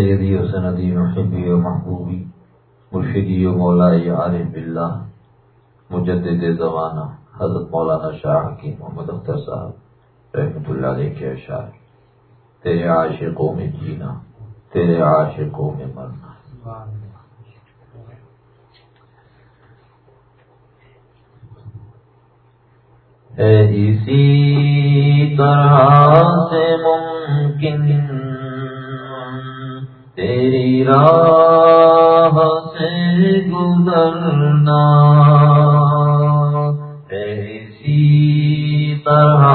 سیدی و سندی محبی و محبوبی، مرشدی و مولائی عارف باللہ، مجدد زمانہ حضرت مولانا شاہ کی محمد اختر صاحب رحمۃ اللہ علیہ کے اشعار۔ تیرے عاشقوں میں جینا، تیرے عاشقوں میں مرنا۔ ہے اسی طرح سے ممکن تیری راہ سے گزرنا ہے اسی طرح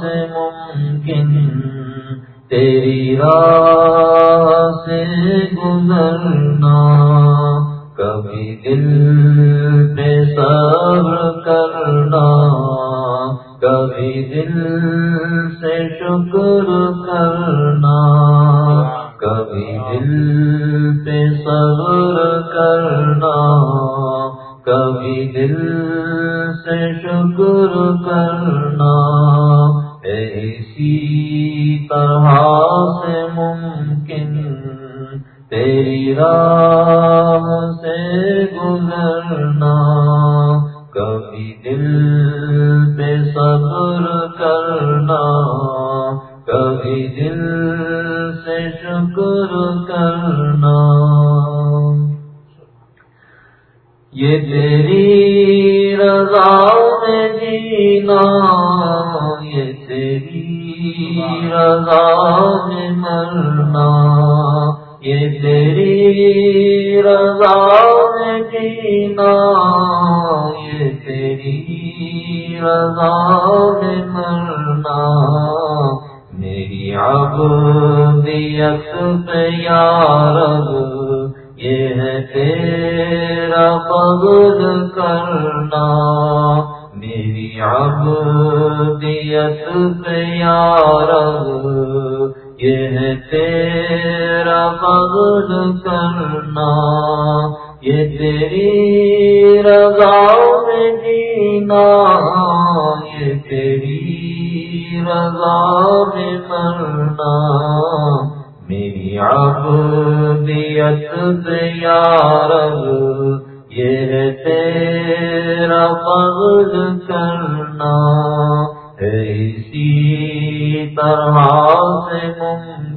سے ممکن، تیری راہ سے گزرنا۔ کبھی دل پہ صبر کرنا، کبھی دل سے شکر کرنا۔ کبھی دل پہ صبر کرنا، کبھی دل سے شکر کرنا۔ اسی طرح سے ممکن، تیری راہ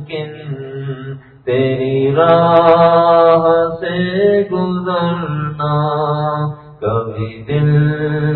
ممکن تیری راہ سے گزرنا کبھی دل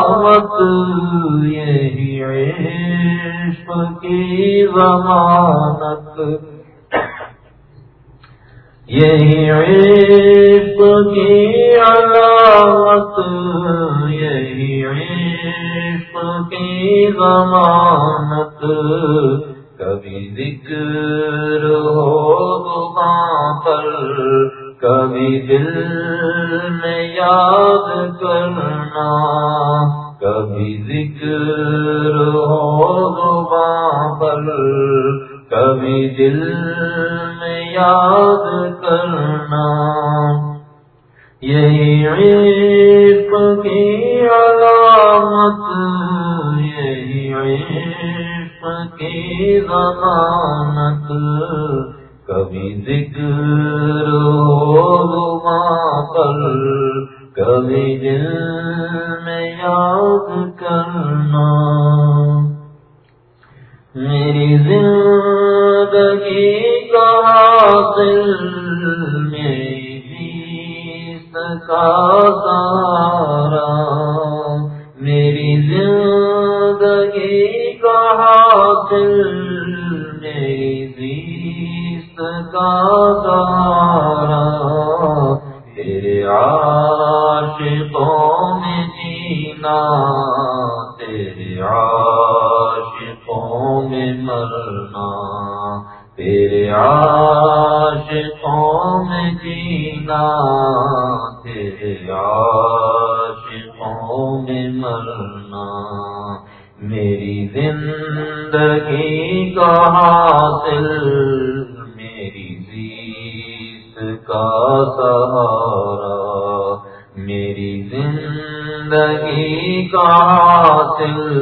علامت یہی عشق کی ضمانت۔ یہی عشق کی علامت، یہی عشق کی ضمانت۔ کبھی ذکر ہو دکان پر کبھی دل میں یاد کرنا، کبھی ذکر ہو پر، کبھی دل میں یاد کرنا۔ یہی عشق کی علامت یہ یہی عشق کی ضمانت۔ کبھی ذکر پر، کبھی دل میں یاد کرنا۔ میری زندگی کا حاصل میری کا سارا میری زندگی کا حاصل میری کا تیرے عاشقوں میں جینا تیرے عاشقوں میں مرنا تیرے عاشقوں میں جینا کا حاصل کا سہارا میری زندگی کا حاصل۔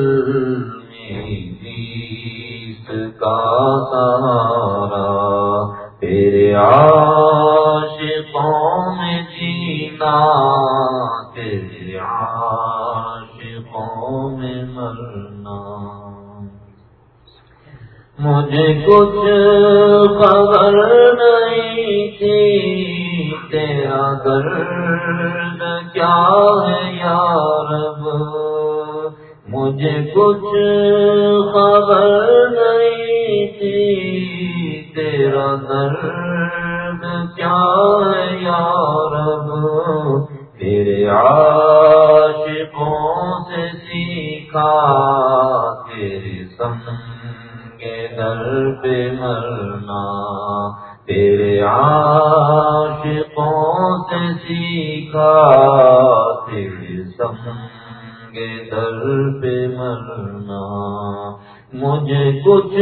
تیرے در پہ مرنا۔ مجھے کچھ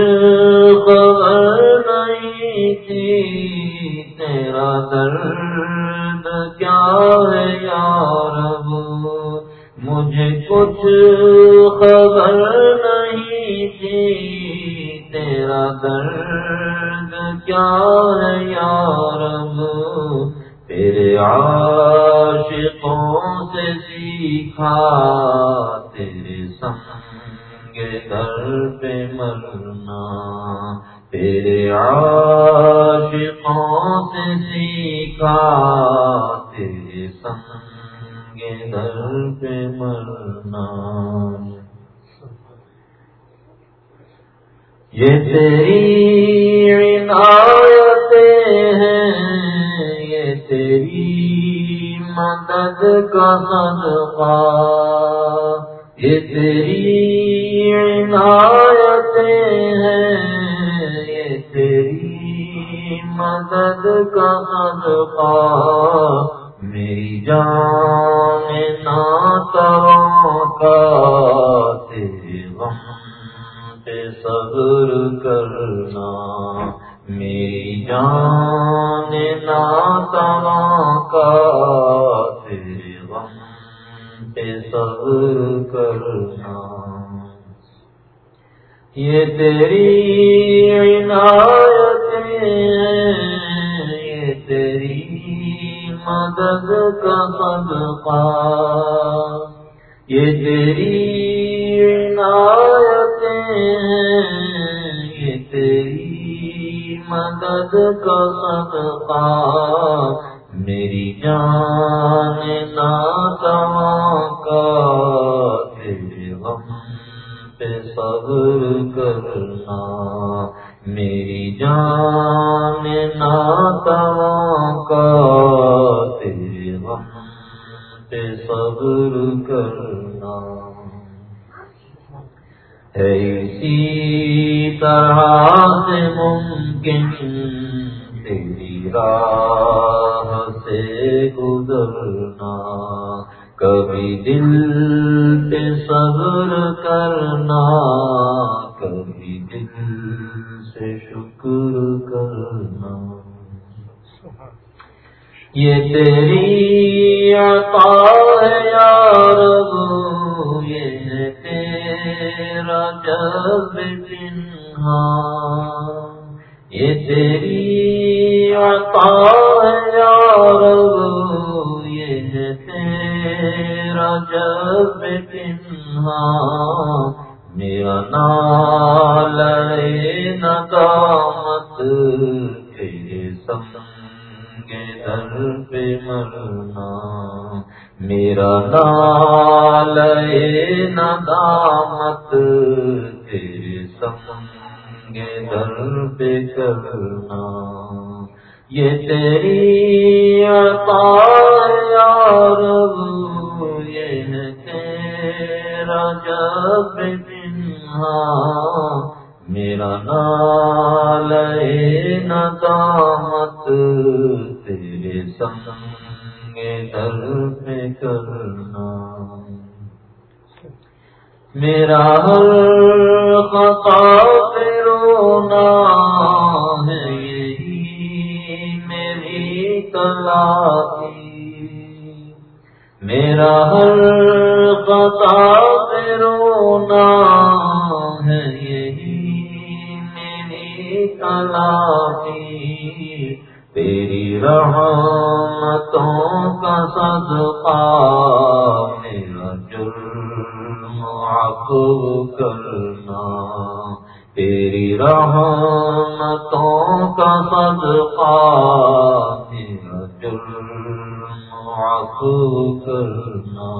خبر نہیں تھی۔ تیرا درد کیا ہے یار مجھے کچھ خبر نہیں تھی۔ تیرا درد کیا ہے یار تیرے عاشقوں سے سیکھا تیرے سنگ در پہ مرنا، تیرے عاشقوں سے سیکھا، تیرے سنگ در پہ مرنا۔ یہ تیری مدد کا صدقہ، یہ تیری عنایتیں ہیں، یہ تیری مدد کا صدقہ۔ میری جان ناتروں کا، تیرے غم پہ صبر کرنا۔ میری جان ناتما کا پہ صبر کرنا یہ تیری عنایتیں ہیں یہ تیری مدد کا صدقہ یہ تیری عنایتیں ہیں یہ تیری مدد کا صدقہ میری جان ناتما کا غم پہ صبر کرنا۔ میری جان ناتما کا تیرے غم پہ صبر کرنا۔ ہے اسی طرح سے ممکن تیری راہ سے گزرنا، کبھی دل پہ صبر کرنا، کبھی دل سے شکر کرنا۔ یہ تیری عطا ہے یا رب، یہ ہے تیرا جب تنہا یہ تیری عطا ہے یا رب، یہ تیرا جب تنہا، میرا نال ندامت تیرے سنگ در پہ مرنا، میرا نال ندامت تیرے سنگ در پہ کرنا۔ یہ تیری عطا یا رب یہ تیرا جب دنہا میرا نال ندامت تیرے سنگ در پہ کرنا میرا ہر خطا پہ رونا تلاقی میرا ہر خطا پہ رونا ہے، یہی میری تلاقی تیری رحمتوں کا صدقہ میرا جرم عفو کرنا۔ تیری رحمتوں کا صدقہ کرنا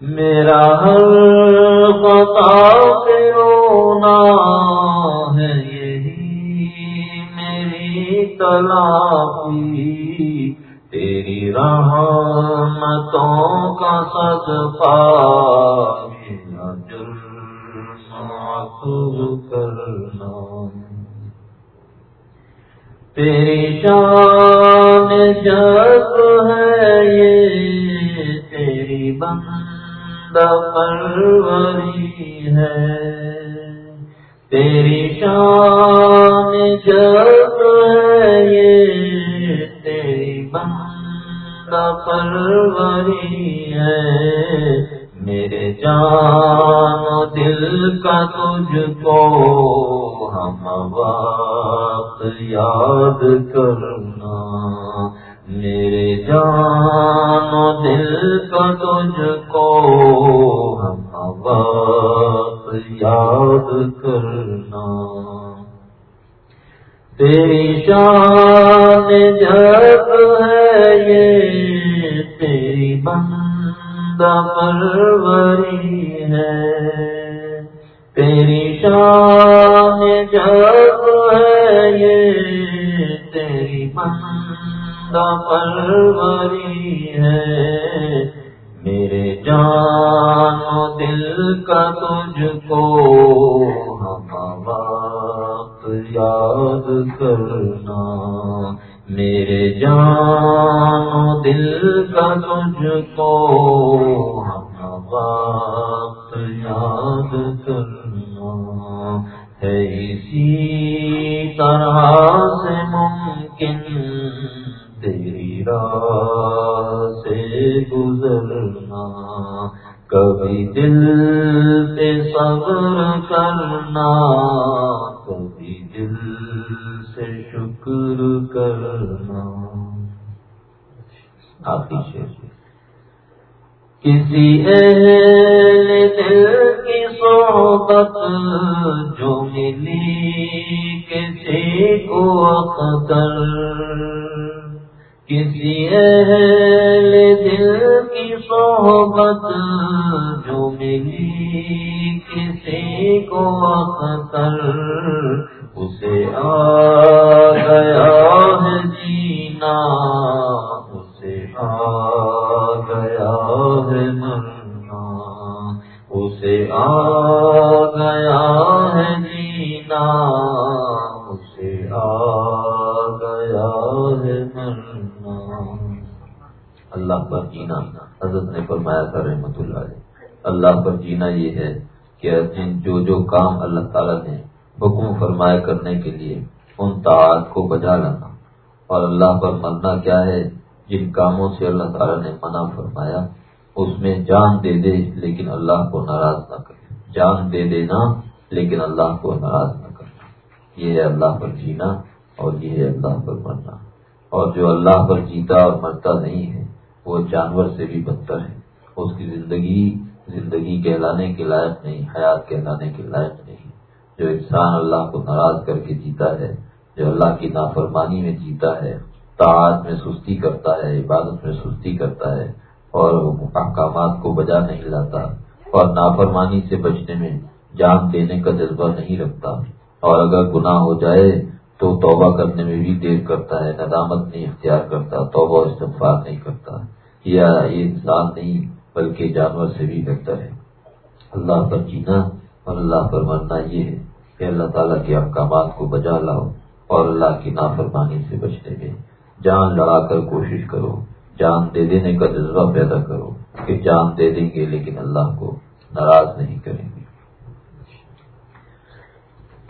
میرا ہر خطا پہ رونا ہے، یہی میری تلافی۔ تیری رحمتوں کا صدقہ میرا جرم کرنا۔ تیری شان جب ہے یہ تیری بند پروری ہے۔ تیری شان جب ہے یہ تیری بند پروری ہے۔ میرے جان و دل کا تجھ کو ہم وقت یاد کرنا۔ میرے جان و دل کا تجھ کو ہم وقت یاد کرنا۔ تیری شان جب ہے یہ، تیری بند پروری ہے۔ تیری شان جب ہے یہ تیری بند پروری ہے۔ میرے جان و دل کا تجھ کو ہم وقت یاد کرنا۔ میرے جان و دل کا تجھ کو ہم وقت یاد طرح سے ممکن، تیری راہ سے گزرنا، کبھی دل پہ صبر کرنا، کبھی دل سے شکر کرنا۔ آپ کسی اہل دل کی صحبت جو ملی کسی کو اختر کسی اہل دل کی صحبت جو ملی؟ کسی کو اختر اسے آ گیا ہے جینا اسے آ گیا ہے مرنا اسے آ گیا ہے جینا اللہ پر جینا۔ حضرت نے فرمایا تھا، رحمت اللہ علیہ۔ اللہ پر جینا یہ ہے کہ جو جو کام اللہ تعالیٰ نے حکم فرمایا کرنے کے لیے، ان تعداد کو بجا لانا۔ اور اللہ پر مرنا کیا ہے؟ جن کاموں سے اللہ تعالیٰ نے منع فرمایا، اس میں جان دے دے لیکن اللہ کو ناراض نہ کرے جان دے دینا لیکن اللہ کو ناراض نہ کرنا یہ ہے اللہ پر جینا اور یہ ہے اللہ پر مرنا اور جو اللہ پر جیتا اور مرتا نہیں ہے وہ جانور سے بھی بدتر ہے اس کی زندگی زندگی کہلانے کے لائق نہیں، حیات کہلانے کے لائق نہیں۔ جو انسان اللہ کو ناراض کر کے جیتا ہے، جو اللہ کی نافرمانی میں جیتا ہے تعداد میں سستی کرتا ہے، عبادت میں سستی کرتا ہے، اور احکامات کو بجا نہیں لاتا، اور نافرمانی سے بچنے میں جان دینے کا جذبہ نہیں رکھتا، اور اگر گناہ ہو جائے تو توبہ کرنے میں بھی دیر کرتا ہے، ندامت نہیں اختیار کرتا، توبہ استغفار نہیں کرتا۔ یا یہ انسان نہیں، بلکہ جانور سے بھی بہتر ہے۔ اللہ پر جینا اور اللہ پر مرنا یہ ہے کہ اللہ تعالیٰ کے احکامات کو بجا لاؤ اور اللہ کی نافرمانی سے بچنے میں۔ جان لڑا کر کوشش کرو، جان دے دینے کا جذبہ پیدا کرو کہ جان دے دیں گے لیکن اللہ کو ناراض نہیں کریں۔ گے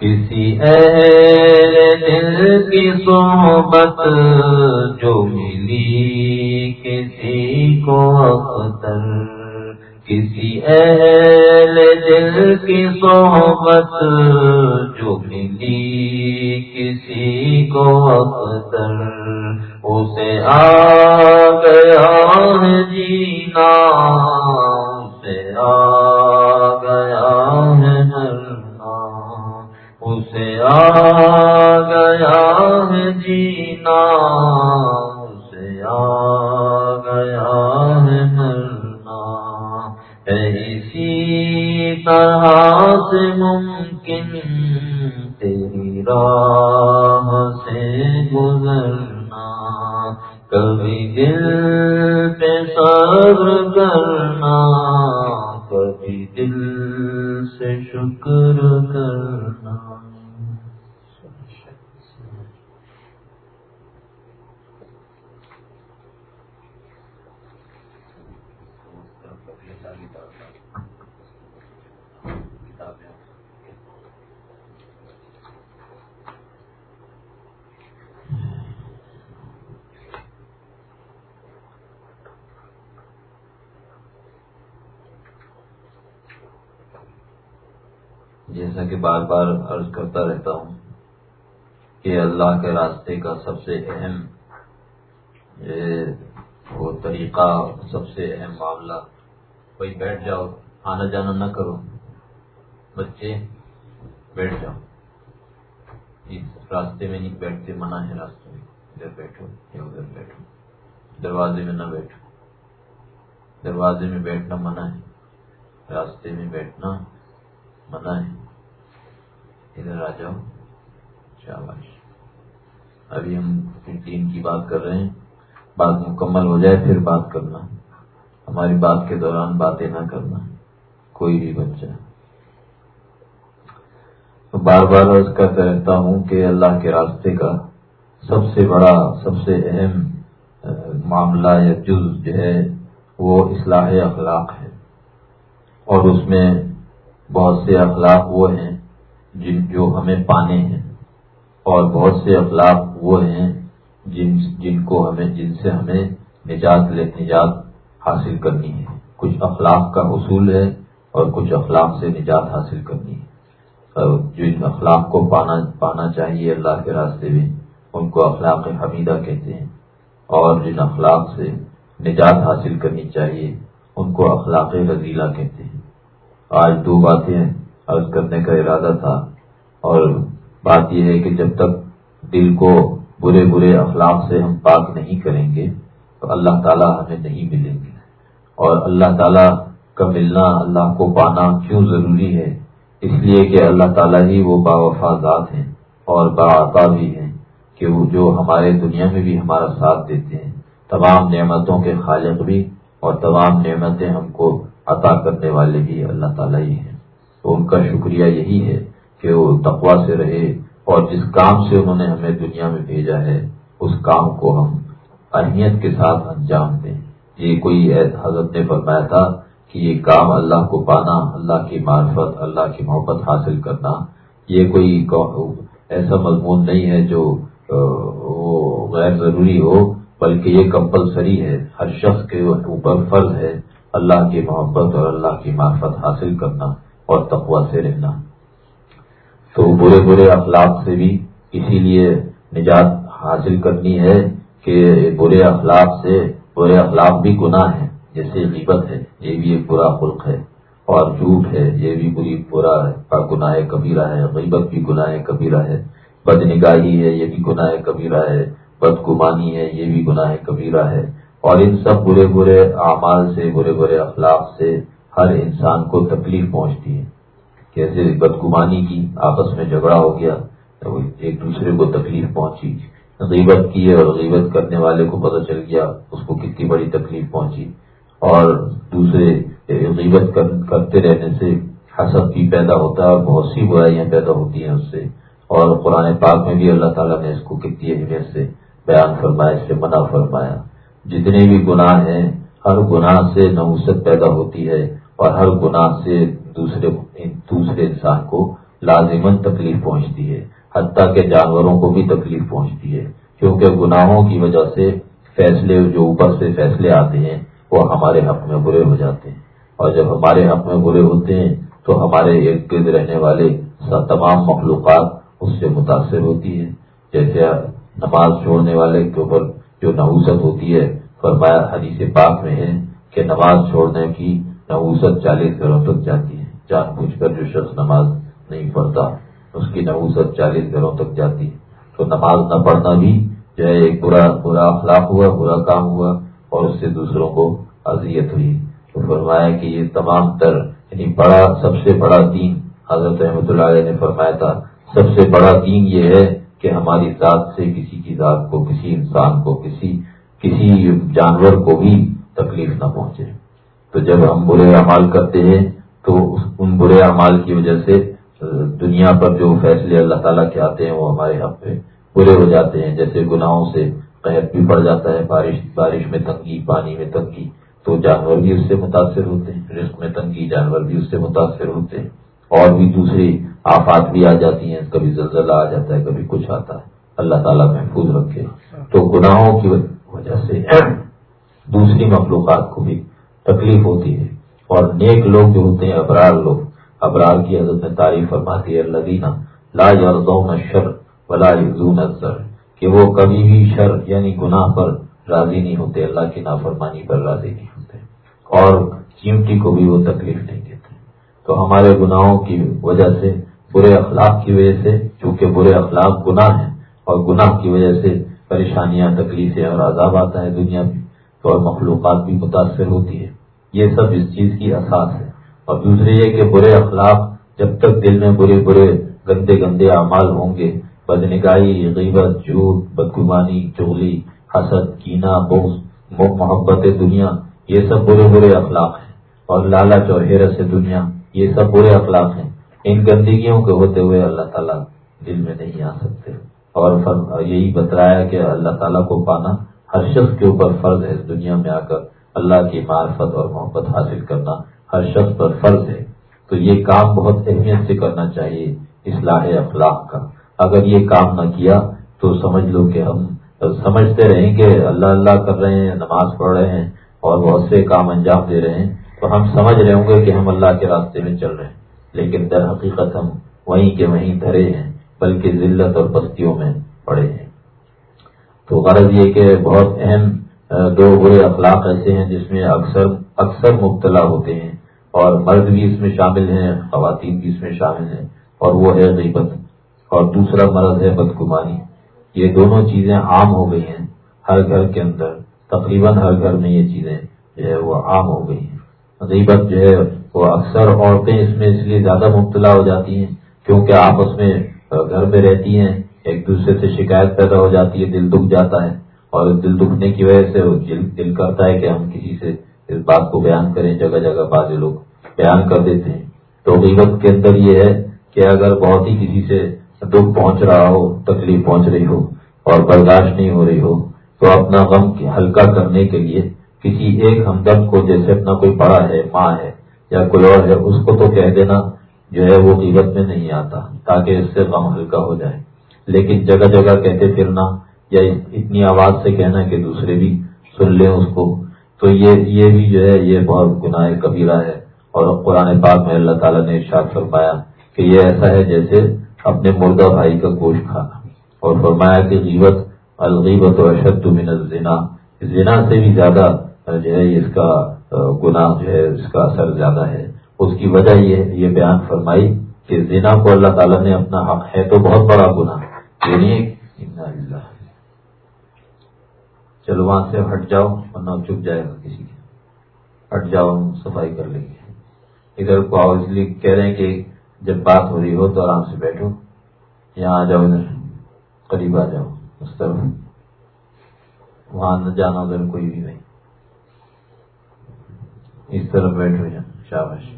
کسی اہل دل کی صحبت جو ملی، کسی کو اختر۔ کسی اہل دل کی صحبت جو ملی، کسی کو اختر۔ اسے آ گیا جینا، اسے آ آ گیا ہے جینا اسے آ گیا ہے مرنا ایسی طرح سے ممکن تیری راہ سے گزر کبھی دل پہ صبر کرنا کبھی دل سے شکر کرنا جیسا کہ بار بار عرض کرتا رہتا ہوں کہ اللہ کے راستے کا سب سے اہم وہ طریقہ، سب سے اہم معاملہ۔ کوئی بیٹھ جاؤ، آنا جانا نہ کرو۔ بچے، بیٹھ جاؤ۔ اس راستے میں نہیں بیٹھتے، منع ہے راستے میں۔ ادھر بیٹھو یا ادھر بیٹھو۔ دروازے میں نہ بیٹھو۔ دروازے میں بیٹھنا منع ہے۔ راستے میں بیٹھنا منع ہے۔ ادھر آ جاؤ۔ شاباش۔ ابھی ہم دین کی بات کر رہے ہیں۔ بات مکمل ہو جائے پھر بات کرنا۔ ہماری بات کے دوران باتیں نہ کرنا۔ کوئی بھی بچہ بار بار عرض کرتا رہتا ہوں کہ اللہ کے راستے کا سب سے بڑا، سب سے اہم معاملہ یا جز جو ہے، وہ اصلاح اخلاق ہے۔ اور اس میں بہت سے اخلاق وہ ہیں جن جو ہمیں پانے ہیں۔ اور بہت سے اخلاق وہ ہیں جن جن کو ہمیں جن سے ہمیں نجات نجات حاصل کرنی ہے۔ کچھ اخلاق کا حصول ہے اور کچھ اخلاق سے نجات حاصل کرنی ہے۔ جن اخلاق کو پانا پانا چاہیے اللہ کے راستے میں، ان کو اخلاق حمیدہ کہتے ہیں۔ اور جن اخلاق سے نجات حاصل کرنی چاہیے، ان کو اخلاق رضیلہ کہتے ہیں۔ آج دو باتیں عرض کرنے کا ارادہ تھا اور بات یہ ہے کہ جب تک دل کو برے برے اخلاق سے ہم پاک نہیں کریں گے تو اللہ تعالیٰ ہمیں نہیں ملیں گے۔ اور اللہ تعالیٰ کا ملنا اللہ کو پانا کیوں ضروری ہے؟ اس لیے کہ اللہ تعالیٰ ہی وہ با ذات ہیں اور باعطا بھی ہیں کہ وہ جو ہمارے دنیا میں بھی ہمارا ساتھ دیتے ہیں۔ تمام نعمتوں کے خالق بھی اور تمام نعمتیں ہم کو عطا کرنے والے بھی اللہ تعالیٰ ہی ہیں۔ تو ان کا شکریہ یہی ہے کہ وہ تقوا سے رہے اور جس کام سے انہوں نے ہمیں دنیا میں بھیجا ہے، اس کام کو ہم اہمیت کے ساتھ انجام دیں۔ یہ کوئی حضرت نے فرمایا تھا کہ یہ کام اللہ کو پانا، اللہ کی معرفت، اللہ کی محبت حاصل کرنا، یہ کوئی ایسا مضمون نہیں ہے جو وہ غیر ضروری ہو، بلکہ یہ کمپلسری ہے۔ ہر شخص کے اوپر فرض ہے اللہ کی محبت اور اللہ کی معرفت حاصل کرنا اور تقوا سے رہنا۔ تو برے برے اخلاق سے بھی اسی لیے نجات حاصل کرنی ہے کہ برے اخلاق سے برے اخلاق بھی گناہ ہیں جیسے غیبت ہے، یہ بھی ایک برا خلق ہے، اور جھوٹ ہے، یہ بھی بری برا ہے گناہ کبیرہ ہے، غیبت بھی گناہ کبیرہ ہے بد نگاہی ہے، یہ بھی گناہ کبیرہ ہے بد گمانی ہے، یہ بھی گناہ کبیرہ ہے، اور ان سب برے برے اعمال سے، برے برے اخلاق سے ہر انسان کو تکلیف پہنچتی ہے۔ کیسے بدگمانی کی آپس میں جھگڑا ہو گیا ایک دوسرے کو تکلیف پہنچی۔ غیبت کی اور غیبت کرنے والے کو پتہ چل گیا اس کو کتنی بڑی تکلیف پہنچی۔ اور دوسرے غیبت کرتے رہنے سے حسب بھی پیدا ہوتا ہے بہت سی برائیاں پیدا ہوتی ہیں اس سے۔ اور قرآن پاک میں بھی اللہ تعالیٰ نے اس کو کتنی اہمیت سے بیان فرمایا، اس سے منع فرمایا۔ جتنے بھی گناہ ہیں، ہر گناہ سے نوسط پیدا ہوتی ہے اور ہر گناہ سے دوسرے دوسرے انسان کو لازمن تکلیف پہنچتی ہے، حتیٰ کہ جانوروں کو بھی تکلیف پہنچتی ہے، کیونکہ گناہوں کی وجہ سے فیصلے جو اوپر سے فیصلے آتے ہیں، وہ ہمارے حق میں برے ہو جاتے ہیں۔ اور جب ہمارے حق میں برے ہوتے ہیں، تو ہمارے ارد گرد رہنے والے تمام مخلوقات اس سے متاثر ہوتی ہے جیسے نماز چھوڑنے والے کے اوپر جو نحوست ہوتی ہے، فرمایا حدیث پاک میں ہے کہ نماز چھوڑنے کی نحوست چالیس گھروں تک جاتی ہے۔ جان بوجھ کر جو شخص نماز نہیں پڑھتا، اس کی نحوست چالیس گھروں تک جاتی۔ تو نماز نہ پڑھنا بھی جو ہے ایک برا برا اخلاق ہوا، برا کام ہوا اور اس سے دوسروں کو اذیت ہوئی۔ تو فرمایا کہ یہ تمام تر یعنی بڑا، سب سے بڑا دین، حضرت احمد اللہ علیہ نے فرمایا تھا، سب سے بڑا دین یہ ہے کہ ہماری ذات سے کسی کی ذات کو، کسی انسان کو، کسی کسی جانور کو بھی تکلیف نہ پہنچے۔ تو جب ہم برے اعمال کرتے ہیں تو ان برے اعمال کی وجہ سے دنیا پر جو فیصلے اللہ تعالیٰ کے آتے ہیں، وہ ہمارے حق پہ برے ہو جاتے ہیں، جیسے گناہوں سے قید بھی پڑ جاتا ہے، بارش بارش میں تنگی، پانی میں تنگی، تو جانور بھی اس سے متاثر ہوتے ہیں، رزق میں تنگی، جانور بھی اس سے متاثر ہوتے ہیں، اور بھی دوسری آفات بھی آ جاتی ہیں، کبھی زلزلہ آ جاتا ہے، کبھی کچھ آتا ہے، اللہ تعالیٰ محفوظ رکھے۔ تو گناہوں کی وجہ سے دوسری مخلوقات کو بھی تکلیف ہوتی ہے۔ اور نیک لوگ جو ہوتے ہیں، ابرار لوگ۔ ابرار کی حضرت میں تعریف فرماتی ہے اللہ لا یرزون شر ولا یزون الزر کہ وہ کبھی بھی شر یعنی گناہ پر راضی نہیں ہوتے، اللہ کی نافرمانی پر راضی نہیں ہوتے۔ اور چیمٹی کو بھی وہ تکلیف نہیں دیتے۔ تو ہمارے گناہوں کی وجہ سے، برے اخلاق کی وجہ سے، چونکہ برے اخلاق گناہ ہیں، اور گناہ کی وجہ سے پریشانیاں، تکلیفیں اور عذاب آتا ہے دنیا میں، تو اور مخلوقات بھی متاثر ہوتی ہے یہ سب اس چیز کی احساس ہے۔ اور دوسرے یہ کہ برے اخلاق جب تک دل میں برے برے گندے گندے اعمال ہوں گے، بدنگاہی، غیبت، جھوٹ، بدگمانی، چغلی، حسد کینا بغض محبت دنیا، یہ سب برے برے اخلاق ہیں۔ اور لالچ اور حیرت سے دنیا، یہ سب برے اخلاق ہیں۔ ان گندگیوں کے ہوتے ہوئے اللہ تعالیٰ دل میں نہیں آ سکتے۔ اور یہی بترایا کہ اللہ تعالیٰ کو پانا ہر شخص کے اوپر فرض ہے اس دنیا میں آ کر۔ اللہ کی معرفت اور محبت حاصل کرنا ہر شخص پر فرض ہے۔ تو یہ کام بہت اہمیت سے کرنا چاہیے اصلاح اخلاق کا۔ اگر یہ کام نہ کیا تو سمجھ لو کہ ہم سمجھتے رہیں کہ اللہ اللہ کر رہے ہیں، نماز پڑھ رہے ہیں اور بہت سے کام انجام دے رہے ہیں، تو ہم سمجھ رہے ہوں گے کہ ہم اللہ کے راستے میں چل رہے ہیں۔ لیکن در حقیقت ہم وہیں کے وہیں دھرے ہیں، بلکہ ذلت اور بستیوں میں پڑے ہیں۔ تو غرض یہ کہ بہت اہم دو برے اخلاق ایسے ہیں جس میں اکثر اکثر مبتلا ہوتے ہیں اور مرد بھی اس میں شامل ہیں، خواتین بھی اس میں شامل ہیں اور وہ ہے غیبت اور دوسرا مرض ہے بدگمانی۔ یہ دونوں چیزیں عام ہو گئی ہیں ہر گھر کے اندر۔ تقریباً ہر گھر میں یہ چیزیں جو ہے وہ عام ہو گئی ہیں۔ غیبت جو ہے وہ اکثر عورتیں اس میں اس لیے زیادہ مبتلا ہو جاتی ہیں کیونکہ آپس میں گھر میں رہتی ہیں، ایک دوسرے سے شکایت پیدا ہو جاتی ہے، دل دکھ جاتا ہے۔ اور دل دکھنے کی وجہ سے دل کرتا ہے کہ ہم کسی سے اس بات کو بیان کریں، جگہ جگہ بعض لوگ بیان کر دیتے ہیں۔ تو غیبت کے اندر یہ ہے کہ اگر بہت ہی کسی سے دکھ پہنچ رہا ہو، تکلیف پہنچ رہی ہو اور برداشت نہیں ہو رہی ہو، تو اپنا غم ہلکا کرنے کے لیے کسی ایک ہمدرد کو، جیسے اپنا کوئی بڑا ہے، ماں ہے یا کوئی اور ہے، اس کو تو کہہ دینا جو ہے وہ قیمت میں نہیں آتا، تاکہ اس سے غم ہلکا ہو جائے۔ لیکن جگہ جگہ کہتے پھرنا یا اتنی آواز سے کہنا کہ دوسرے بھی سن لیں اس کو، تو یہ یہ بھی جو ہے، یہ بہت گناہ کبیرہ ہے۔ اور قرآن پاک میں اللہ تعالیٰ نے ارشاد فرمایا کہ یہ ایسا ہے جیسے اپنے مردہ بھائی کا گوشت کھانا۔ اور فرمایا کہ غیبت، الغیبت و اشد من الزنا۔ زنا سے بھی زیادہ جو ہے، اس کا گناہ جو ہے، اس کا اثر زیادہ ہے۔ اس کی وجہ یہ یہ بیان فرمائی کہ زنا کو اللہ تعالیٰ نے اپنا حق ہے تو بہت بڑا گناہ۔ یعنی چلو وہاں سے ہٹ جاؤ ورنہ چپ جائے گا کسی کے۔ ہٹ جاؤ، صفائی کر لیں گے۔ ادھر کو آؤ اس لیے کہہ رہے ہیں کہ جب بات ہو رہی ہو تو آرام سے بیٹھو۔ یہاں آ جاؤ ادھر، قریب آ جاؤ اس طرف وہاں نہ جانا ادھر کوئی بھی نہیں۔ اس طرف بیٹھو جا شابش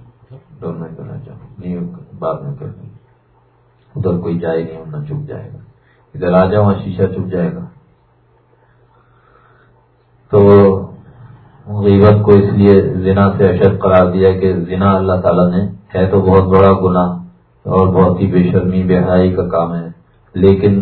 دونوں کرنا چاہو۔ نہیں بعد میں کر دیں ادھر کوئی جائے نہیں ورنہ چپ جائے گا۔ ادھر آ جاؤ، وہاں شیشہ چپ جائے گا۔ تو غیبت کو اس لیے زنا سے اشد قرار دیا کہ زنا اللہ تعالیٰ نے، ہے تو بہت بڑا گناہ اور بہت ہی بے شرمی، بے حائی کا کام ہے، لیکن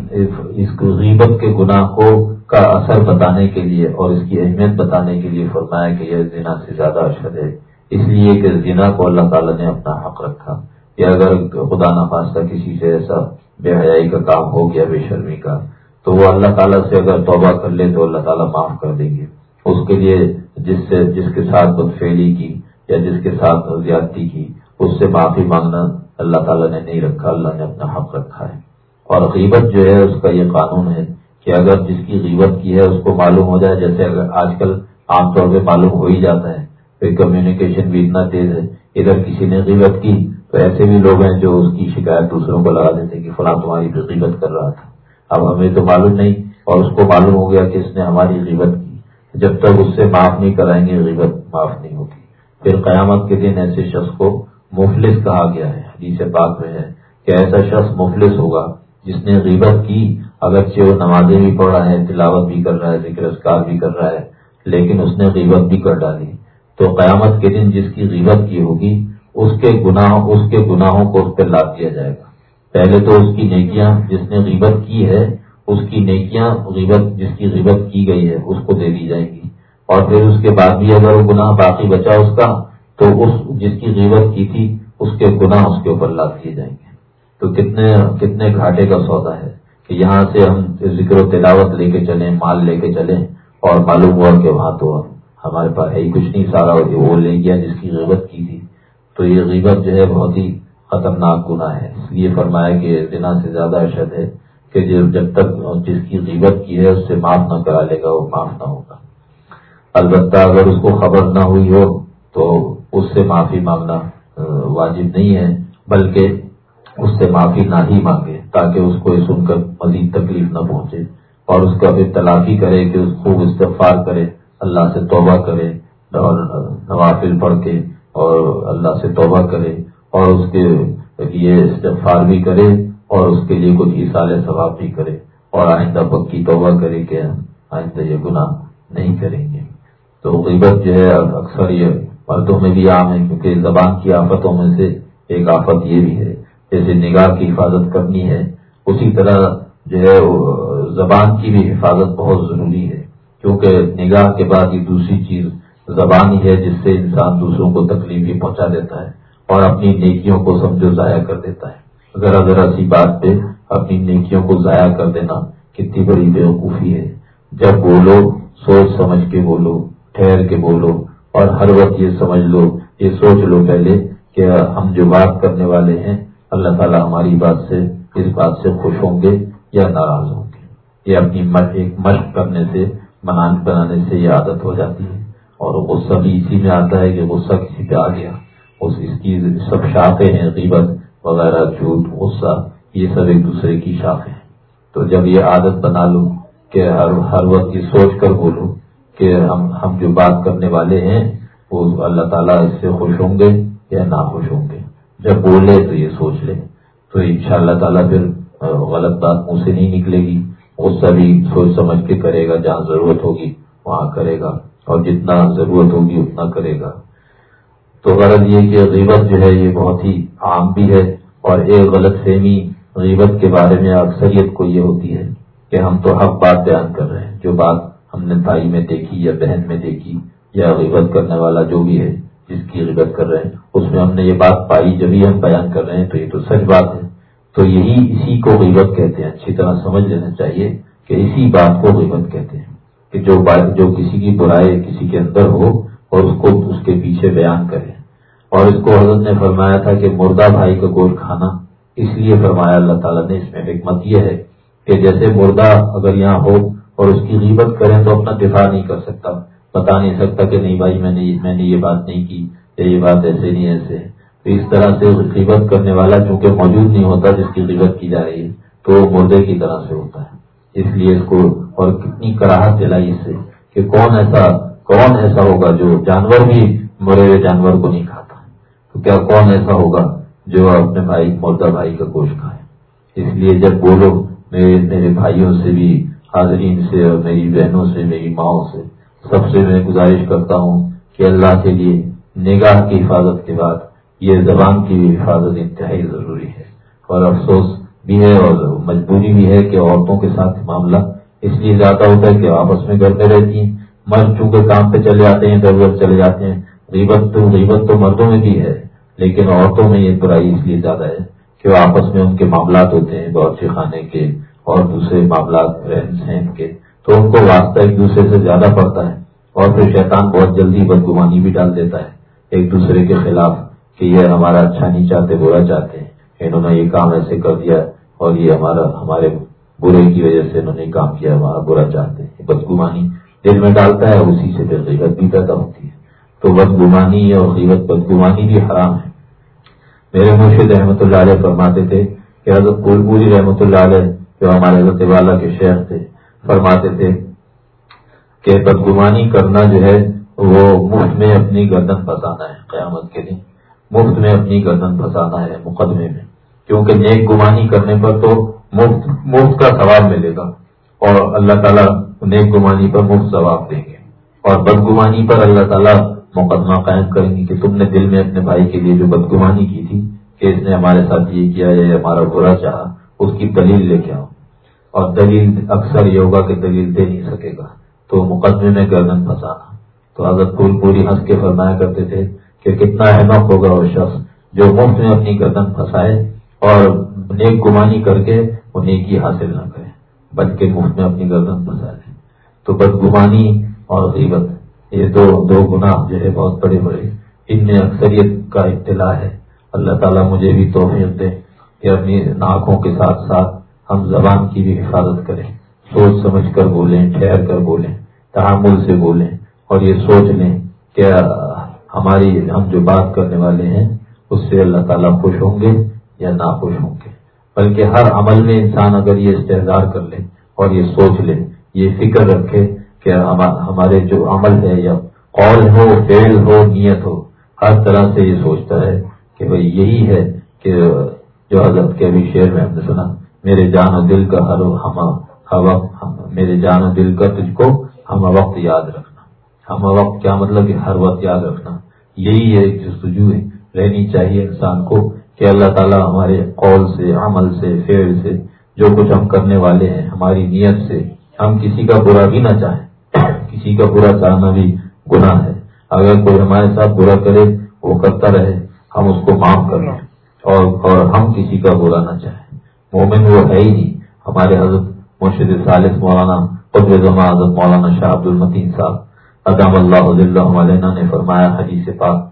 اس غیبت کے گناہ کو کا اثر بتانے کے لیے اور اس کی اہمیت بتانے کے لیے فرمایا کہ یہ زنا سے زیادہ اشد ہے۔ اس لیے کہ زنا کو اللہ تعالیٰ نے اپنا حق رکھا۔ کہ اگر خدا نخواستہ کسی سے ایسا بے حیائی کا کام ہو گیا، بے شرمی کا تو وہ اللہ تعالیٰ سے اگر توبہ کر لے تو اللہ تعالیٰ معاف کر دیں گے۔ اس کے لیے جس سے جس کے ساتھ بدفیلی کی یا جس کے ساتھ زیادتی کی، اس سے معافی مانگنا اللہ تعالیٰ نے نہیں رکھا، اللہ نے اپنا حق رکھا ہے۔ اور غیبت جو ہے، اس کا یہ قانون ہے کہ اگر جس کی غیبت کی ہے، اس کو معلوم ہو جائے۔ جیسے اگر آج کل عام طور پہ معلوم ہو ہی جاتا ہے پھر کمیونیکیشن بھی اتنا تیز ہے، ادھر کسی نے غیبت کی تو ایسے بھی لوگ ہیں جو اس کی شکایت دوسروں کو لگا دیتے کہ فلاں تمہاری بھی غیبت کر رہا تھا۔ اب ہمیں تو معلوم نہیں اور اس کو معلوم ہو گیا کہ اس نے ہماری غیبت کی۔ جب تک اس سے معاف نہیں کرائیں گے، غیبت معاف نہیں ہوگی۔ پھر قیامت کے دن ایسے شخص کو مفلس کہا گیا ہے۔ حدیث بات میں ہے کہ ایسا شخص مفلس ہوگا جس نے غیبت کی، اگرچہ وہ نمازیں بھی پڑھ رہا ہے، تلاوت بھی کر رہا ہے، ذکر اسکار بھی کر رہا ہے، لیکن اس نے غیبت بھی کر ڈالی۔ تو قیامت کے دن جس کی غیبت کی ہوگی، اس کے گناہ، اس کے گناہوں کو اس پہ لاد دیا جائے گا۔ پہلے تو اس کی نیکیاں جس نے غیبت کی ہے، اس کی نیکیاں غیبت جس کی غیبت کی گئی ہے، اس کو دے دی جائے گی۔ اور پھر اس کے بعد بھی اگر وہ گناہ باقی بچا اس کا، تو اس جس کی غیبت کی تھی، اس کے گناہ اس کے اوپر لاد کیے جائیں گے۔ تو کتنے کتنے گھاٹے کا سودا ہے کہ یہاں سے ہم ذکر و تلاوت لے کے چلیں، مال لے کے چلیں اور معلوم ہوا کہ وہاں تو ہمارے پاس ہے ہی کچھ نہیں، سارا وہ لے گیا جس کی غیبت کی تھی۔ تو یہ غیبت جو ہے بہت ہی خطرناک گناہ ہے اس لیے فرمایا کہ دنا سے زیادہ اشد ہے کہ جب تک جس کی غیبت کی ہے، اس سے معاف نہ کرا لے گا، وہ معاف نہ ہوگا۔ البتہ اگر اس کو خبر نہ ہوئی ہو، تو اس سے معافی مانگنا واجب نہیں ہے، بلکہ اس سے معافی نہ ہی مانگے، تاکہ اس کو یہ سن کر مزید تکلیف نہ پہنچے۔ اور اس کا پھر تلافی کرے کہ اس خوب استغفار کرے، اللہ سے توبہ کرے، اور نوافل پڑھ کے اور اللہ سے توبہ کرے۔ اور اس کے لیے استغفار بھی کرے اور اس کے لیے کچھ اصال ثواب بھی کرے اور آئندہ پکی توبہ کرے کہ آئندہ یہ گناہ نہیں کریں گے۔ تو غیبت جو ہے اکثر یہ مردوں میں بھی عام ہے کیونکہ زبان کی آفتوں میں سے ایک آفت یہ بھی ہے، جیسے نگاہ کی حفاظت کرنی ہے، اسی طرح جو ہے زبان کی بھی حفاظت بہت ضروری ہے۔ کیونکہ نگاہ کے بعد یہ دوسری چیز زبان ہی ہے جس سے انسان دوسروں کو تکلیف بھی پہنچا دیتا ہے۔ اور اپنی نیکیوں کو سمجھو ضائع کر دیتا ہے۔ ذرا ذرا سی بات پہ اپنی نیکیوں کو ضائع کر دینا، کتنی بڑی بیوقوفی ہے۔ جب بولو سوچ سمجھ کے بولو ٹھہر کے بولو اور ہر وقت یہ سمجھ لو، یہ سوچ لو پہلے کہ ہم جو بات کرنے والے ہیں، اللہ تعالیٰ ہماری بات سے، اس بات سے خوش ہوں گے یا ناراض ہوں گے۔ یہ اپنی ایک مشق کرنے سے، منان بنانے سے یہ عادت ہو جاتی ہے۔ اور غصہ بھی اسی میں آتا ہے کہ غصہ کسی پہ آ گیا۔ اس اس کی سب شاخیں ہیں، غیبت وغیرہ، جھوٹ، غصہ، یہ سب ایک دوسرے کی شاخیں ہیں۔ تو جب یہ عادت بنا لو کہ ہر ہر وقت یہ سوچ کر بولو کہ ہم ہم جو بات کرنے والے ہیں، وہ اللہ تعالیٰ اس سے خوش ہوں گے یا نہ خوش ہوں گے؟ جب بولے تو یہ سوچ لیں تو ان شاء اللہ تعالیٰ پھر غلط بات منہ سے نہیں نکلے گی۔ اس سے بھی سوچ سمجھ کے کرے گا، جہاں ضرورت ہوگی وہاں کرے گا۔ اور جتنا ضرورت ہوگی اتنا کرے گا۔ تو غرض یہ کہ غیبت جو ہے یہ بہت ہی عام بھی ہے اور ایک غلط فہمی غیبت کے بارے میں اکثریت کو یہ ہوتی ہے کہ ہم تو حق بات بیان کر رہے ہیں، جو بات ہم نے بھائی میں دیکھی یا بہن میں دیکھی یا غیبت کرنے والا جو بھی ہے، جس کی غیبت کر رہے ہیں، اس میں ہم نے یہ بات پائی جبھی ہم بیان کر رہے ہیں تو یہ تو سچ بات ہے۔ تو یہی اسی کو غیبت کہتے ہیں۔ اچھی طرح سمجھ لینا چاہیے کہ اسی بات کو غیبت کہتے ہیں کہ جو بات جو کسی کی برائی کسی کے اندر ہو اور اس کو اس کے پیچھے بیان کرے۔ اور اس کو حضرت نے فرمایا تھا کہ مردہ بھائی کا گول کھانا۔ اس لیے فرمایا اللہ تعالیٰ نے اس میں حکمت یہ ہے کہ جیسے مردہ اگر یہاں ہو اور اس کی غیبت کریں تو اپنا دفاع نہیں کر سکتا۔ بتا نہیں سکتا کہ نہیں بھائی، میں نے میں نے یہ بات نہیں کی یا یہ بات ایسے نہیں، ایسے۔ تو اس طرح سے غیبت کرنے والا چونکہ موجود نہیں ہوتا جس کی غیبت کی جا رہی ہے، تو وہ مردے کی طرح سے ہوتا ہے۔ اس لیے اس کو اور کتنی کراہت دلائی اس سے کہ کون ایسا کون ایسا ہوگا جو جانور بھی مرے ہوئے جانور کو نہیں کھاتا تو کیا کون ایسا ہوگا جو اپنے بھائی مردہ بھائی کا گوشت کھائے؟ اس لیے جب بولو میرے میرے بھائیوں سے بھی، حاضرین سے اور میری بہنوں سے، میری ماؤں سے، سب سے میں گزارش کرتا ہوں کہ اللہ کے لیے نگاہ کی حفاظت کے بعد یہ زبان کی بھی حفاظت انتہائی ضروری ہے۔ اور افسوس بھی ہے اور مجبوری بھی ہے کہ عورتوں کے ساتھ معاملہ اس لیے زیادہ ہوتا ہے کہ آپس میں گھر میں رہتی ہیں، مرد چونکہ کام پہ چلے جاتے ہیں ادھر ادھر چلے جاتے ہیں۔ غیبت تو غیبت تو مردوں میں بھی ہے، لیکن عورتوں میں یہ برائی اس لیے زیادہ ہے کہ وہ آپس میں ان کے معاملات ہوتے ہیں بہت خانے کے اور دوسرے معاملات رہن سہن کے۔ تو ان کو واسطہ ایک دوسرے سے زیادہ پڑتا ہے اور پھر شیطان بہت جلدی بدگمانی بھی ڈال دیتا ہے۔ ایک دوسرے کے خلاف کہ یہ ہمارا اچھا نہیں چاہتے، برا چاہتے ہیں۔ انہوں نے یہ کام ایسے کر دیا اور یہ ہمارا ہمارے برے کی وجہ سے انہوں نے کام کیا، ہمارا برا چاہتے ہیں۔ بدگمانی دل میں ڈالتا ہے اسی سے پھر غیبت بھی پیدا ہوتی ہے۔ تو بدگمانی اور غیبت بدگمانی بھی حرام ہے۔ میرے مرشد رحمۃ اللہ علیہ فرماتے تھے کہ حضرت پوری رحمۃ اللہ علیہ جو ہمارے حضرت والا کے شہر تھے، فرماتے تھے کہ بدگمانی کرنا جو ہے، وہ مفت میں اپنی گردن پھنسانا ہے قیامت کے دن۔ مفت میں اپنی گردن پھنسانا ہے مقدمے میں۔ کیونکہ نیک گمانی کرنے پر تو مفت مفت کا ثواب ملے گا۔ اور اللہ تعالیٰ نیک گمانی پر مفت ثواب دیں گے۔ اور بدگمانی پر اللہ تعالیٰ مقدمہ قائم کریں گے کہ تم نے دل میں اپنے بھائی کے لیے جو بدگمانی کی تھی کہ اس نے ہمارے ساتھ یہ کیا یا ہمارا برا چاہا، اس کی دلیل لے کے آؤ۔ اور دلیل اکثر یہ ہوگا کہ دلیل دے نہیں سکے گا۔ تو مقدمے میں گردن پھنسانا۔ تو حضرت پور پوری ہنس کے فرمایا کرتے تھے کہ کتنا احمد ہوگا وہ شخص جو مفت میں اپنی گردن پھنسائے اور نیک گمانی کر کے وہ نیکی حاصل نہ کرے، بلکہ مفت میں اپنی گردن پھنسا لے تو بدگمانی اور غیبت یہ دو دو گناہ جو ہے بہت بڑے بڑے۔ ان میں اکثریت کا اطلاع ہے۔ اللہ تعالیٰ مجھے بھی توفیق دے کہ اپنی ناکوں کے ساتھ ساتھ ہم زبان کی بھی حفاظت کریں۔ سوچ سمجھ کر بولیں، ٹھہر کر بولیں، تحمل سے بولیں۔ اور یہ سوچ لیں کہ ہماری ہم جو بات کرنے والے ہیں، اس سے اللہ تعالیٰ خوش ہوں گے یا ناخوش ہوں گے۔ بلکہ ہر عمل میں انسان اگر یہ استحدار کر لے اور یہ سوچ لے، یہ فکر رکھے کہ ہمارے جو عمل ہے یا قول ہو فیل ہو، نیت ہو، ہر طرح سے یہ سوچتا ہے کہ بھئی یہی ہے کہ جو حضرت کے ابھی شعر میں ہم نے سنا، میرے جان و دل کا ہر ہم وقت میرے جان و دل کا تجھ کو ہم وقت یاد رکھنا۔ ہم وقت کیا مطلب کہ ہر وقت یاد رکھنا۔ یہی ہے جستجو رہنی چاہیے انسان کو کہ اللہ تعالیٰ ہمارے قول سے، عمل سے فیل سے جو کچھ ہم کرنے والے ہیں، ہماری نیت سے، ہم کسی کا برا بھی نہ چاہیں۔ کسی کا برا چاہنا بھی گناہ ہے۔ اگر کوئی ہمارے ساتھ برا کرے، وہ کرتا رہے، ہم اس کو معاف کر لیں اور اور ہم کسی کا برا نہ چاہیں۔ مومن وہ ہے ہی نہیں۔ ہمارے حضرت مرشد صالح مولانا، قدر زما حضرت مولانا شاہ عبد المتین صاحب، ادام اللہ علیہ نے فرمایا حدیث پاک،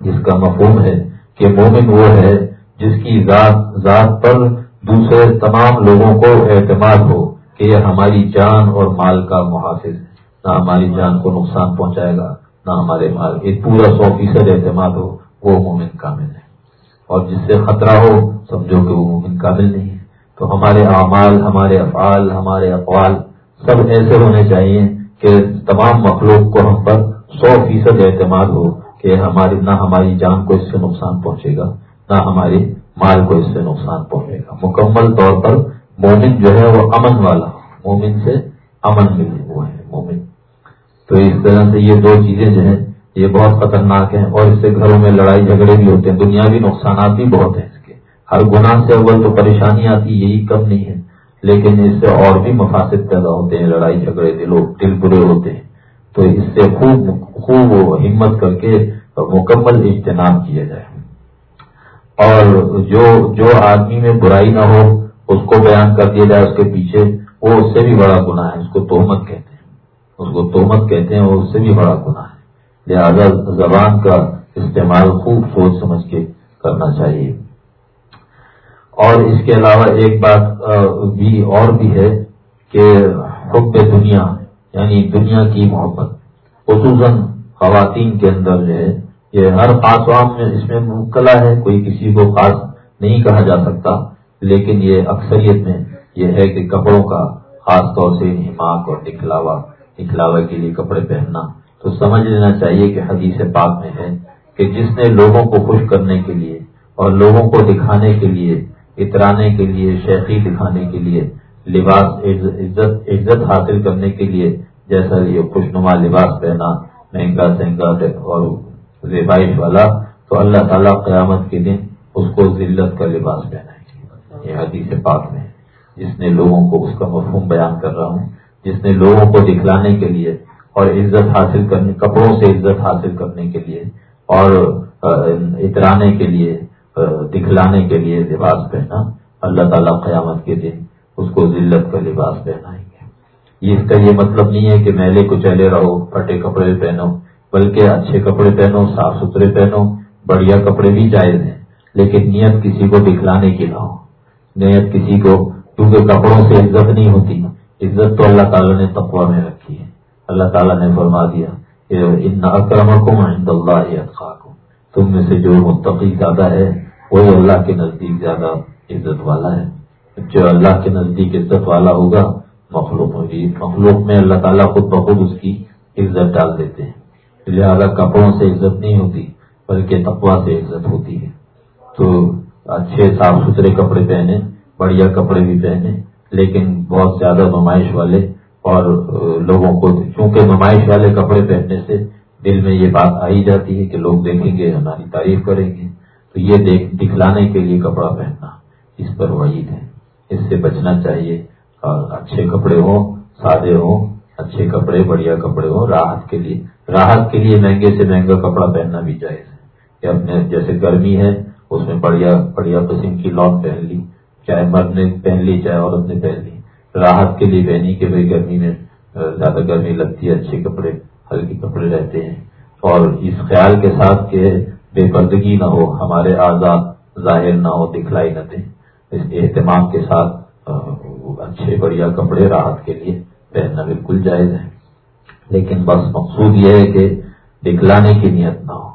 جس کا مفہوم ہے کہ مومن وہ ہے جس کی ذات ذات پر دوسرے تمام لوگوں کو اعتماد ہو کہ یہ ہماری جان اور مال کا محافظ ہے۔ نہ ہماری جان کو نقصان پہنچائے گا، نہ ہمارے مال، ایک پورا سو فیصد اعتماد ہو، وہ مومن کامل ہے۔ اور جس سے خطرہ ہو، سمجھو کہ وہ مومن کامل نہیں ہے۔ تو ہمارے اعمال، ہمارے افعال، ہمارے اقوال سب ایسے ہونے چاہیے کہ تمام مخلوق کو ہم پر سو فیصد اعتماد ہو کہ ہماری، نہ ہماری جان کو اس سے نقصان پہنچے گا، نہ ہمارے مال کو اس سے نقصان پہنچے گا۔ مکمل طور پر مومن جو ہے وہ امن والا، مومن سے امن ملے وہ ہے مومن۔ تو اس طرح سے یہ دو چیزیں جو ہیں، یہ بہت خطرناک ہیں اور اس سے گھروں میں لڑائی جھگڑے بھی ہوتے ہیں، دنیاوی نقصانات بھی بہت ہیں اس کے۔ ہر گناہ سے اول تو پریشانی آتی یہی کم نہیں ہے لیکن اس سے اور بھی مفاصد پیدا ہوتے ہیں، لڑائی جھگڑے دلوں دل برے ہوتے ہیں۔ تو اس سے خوب خوب ہمت کر کے مکمل اجتناب کیا جائے۔ اور جو جو آدمی میں برائی نہ ہو، اس کو بیان کر دیا جائے، اس کے پیچھے وہ اس سے بھی بڑا گناہ ہے، اس کو توہمت کہتے ہیں۔ اس کو توہمت کہتے ہیں وہ اس سے بھی بڑا گناہ ہے۔ لہذا زبان کا استعمال خوب سوچ سمجھ کے کرنا چاہیے۔ اور اس کے علاوہ ایک بات بھی اور بھی ہے کہ حب دنیا یعنی دنیا کی محبت، خصوصاً خواتین کے اندر جو ہے، یہ ہر خاص عام میں اس میں مبتلا ہے، کوئی کسی کو خاص نہیں کہا جا سکتا، لیکن یہ اکثریت میں یہ ہے کہ کپڑوں کا خاص طور سے حماق اور دکھلاوا دکھلاوا کے لیے کپڑے پہننا۔ تو سمجھ لینا چاہیے کہ حدیث پاک میں ہے کہ جس نے لوگوں کو خوش کرنے کے لیے اور لوگوں کو دکھانے کے لیے، اترانے کے لیے، شیخی دکھانے کے لیے لباس عزت عزت حاصل کرنے کے لیے، جیسا یہ خوشنما لباس پہنا، مہنگا، سہنگا اور زیبائش والا، تو اللہ تعالیٰ قیامت کے دن اس کو ذلت کا لباس پہنا یہ حدیث پاک میں ہے۔ جس نے لوگوں کو اس کا مفہوم بیان کر رہا ہوں، جس نے لوگوں کو دکھلانے کے لیے اور عزت حاصل کرنے، کپڑوں سے عزت حاصل کرنے کے لیے اور اترانے کے لیے دکھلانے کے لیے لباس پہنا۔ اللہ تعالیٰ قیامت کے دن اس کو ذلت کا لباس پہنائیں گے۔ اس کا یہ مطلب نہیں ہے کہ میلے کو چلے رہو، پھٹے کپڑے پہنو، بلکہ اچھے کپڑے پہنو، صاف ستھرے پہنو، بڑھیا کپڑے بھی جائز ہیں، لیکن نیت کسی کو دکھلانے کی نہ ہو۔ نیت کسی کو کیونکہ کپڑوں سے عزت نہیں ہوتی۔ عزت تو اللہ تعالیٰ نے تقوا میں رکھی ہے۔ اللہ تعالیٰ نے فرما دیا ان تم میں سے جو متقی زیادہ ہے، وہی اللہ کے نزدیک زیادہ عزت والا ہے۔ جو اللہ کے نزدیک عزت والا ہوگا، مخلوق ہوگی مخلوق میں اللہ تعالیٰ خود بخود اس کی عزت ڈال دیتے ہیں۔ لہذا کپڑوں سے عزت نہیں ہوتی، بلکہ تقوا سے عزت ہوتی ہے۔ تو اچھے صاف ستھرے کپڑے پہنے بڑھیا کپڑے بھی پہنے، لیکن بہت زیادہ نمائش والے اور لوگوں کو چونکہ نمائش والے کپڑے پہننے سے دل میں یہ بات آئی جاتی ہے کہ لوگ دیکھیں گے، ہماری تعریف کریں گے۔ تو یہ دیکھ، دکھلانے کے لیے کپڑا پہننا اس پر وعید ہے۔ اس سے بچنا چاہیے۔ اور اچھے کپڑے ہوں، سادے ہوں، اچھے کپڑے، بڑھیا کپڑے ہوں، راحت کے لیے۔ راحت کے لیے مہنگے سے مہنگا کپڑا پہننا بھی جائز ہے۔ کہ اپنے، جیسے گرمی ہے، اس میں بڑھیا بڑھیا قسم کی لانگ پہن لی۔ چاہے مرد نے پہن لی چاہے عورت نے پہن لی راحت کے لیے پہنی کہ بھائی گرمی میں زیادہ گرمی لگتی ہے، اچھے کپڑے، ہلکے کپڑے رہتے ہیں۔ اور اس خیال کے ساتھ کہ بے پردگی نہ ہو، ہمارے آزاد ظاہر نہ ہو، دکھلائی نہ دیں۔ اس اہتمام کے ساتھ اچھے بڑھیا کپڑے راحت کے لیے پہننا بالکل جائز ہے۔ لیکن بس مقصود یہ ہے کہ دکھلانے کی نیت نہ ہو۔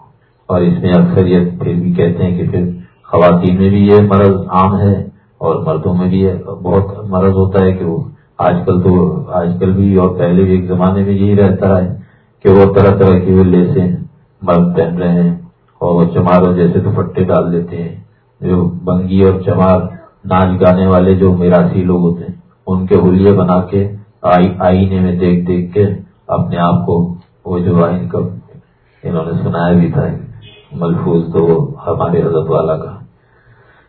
اور اس میں اکثر یہ پھر بھی کہتے ہیں کہ پھر خواتین میں بھی یہ مرض عام ہے۔ اور مردوں میں بھی بہت مرض ہوتا ہے کہ وہ آج کل تو آج کل بھی اور پہلے بھی ایک زمانے میں یہی رہتا ہے کہ وہ طرح طرح کی وہ لیسیں مرد پہن رہے ہیں اور وہ چماروں جیسے تو پٹے ڈال دیتے ہیں۔ جو بنگی اور چمار ناچ گانے والے جو میراسی لوگ ہوتے ہیں، ان کے ہولیے بنا کے آئینے میں دیکھ دیکھ کے اپنے آپ کو وہ جو آئین کا انہوں نے سنایا بھی تھا، ملفوظ تو ہمارے حضرت والا کا۔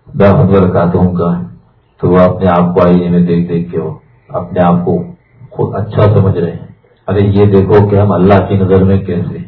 کا تو وہ اپنے آپ کو آئینے میں دیکھ دیکھ کے وہ اپنے آپ کو خود اچھا سمجھ رہے ہیں۔ ارے یہ دیکھو کہ ہم اللہ کی نظر میں کیسے